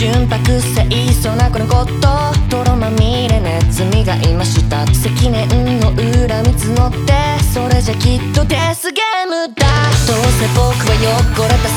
純白清楚なこのこと泥まみれねずみがいました積年の恨み募ってそれじゃきっとデスゲームだどうせ僕は汚れた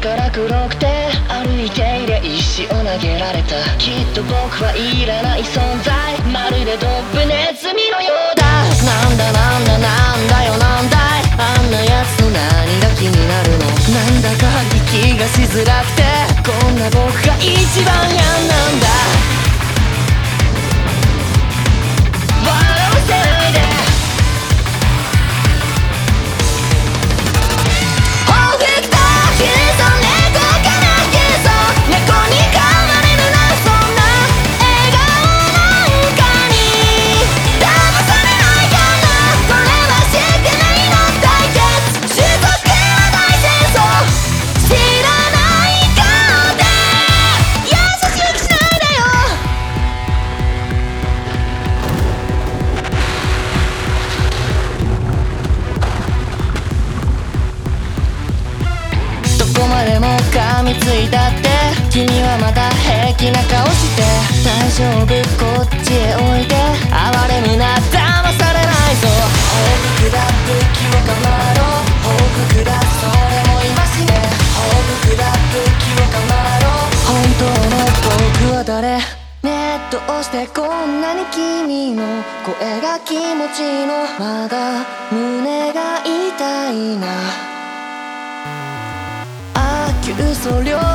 から黒くて歩いていれ石を投げられた。きっと僕はいらない存在。まるでドブネズミのようだ。なんだなんだなんだよなんだい。あんなやつの何が気になるの。なんだか息がしづらくて。こんな僕が一番嫌なんだ。噛みついたって。君はまだ平気な顔して。大丈夫？こっちへおいで。哀れむな。騙されないぞ。報復だ武器をかまろう。報復だそれも今しね。報復だ武器をかまろう。本当の僕は誰？ねえどうしてこんなに君の声が気持ちいいのまだ胸が痛いな日所留。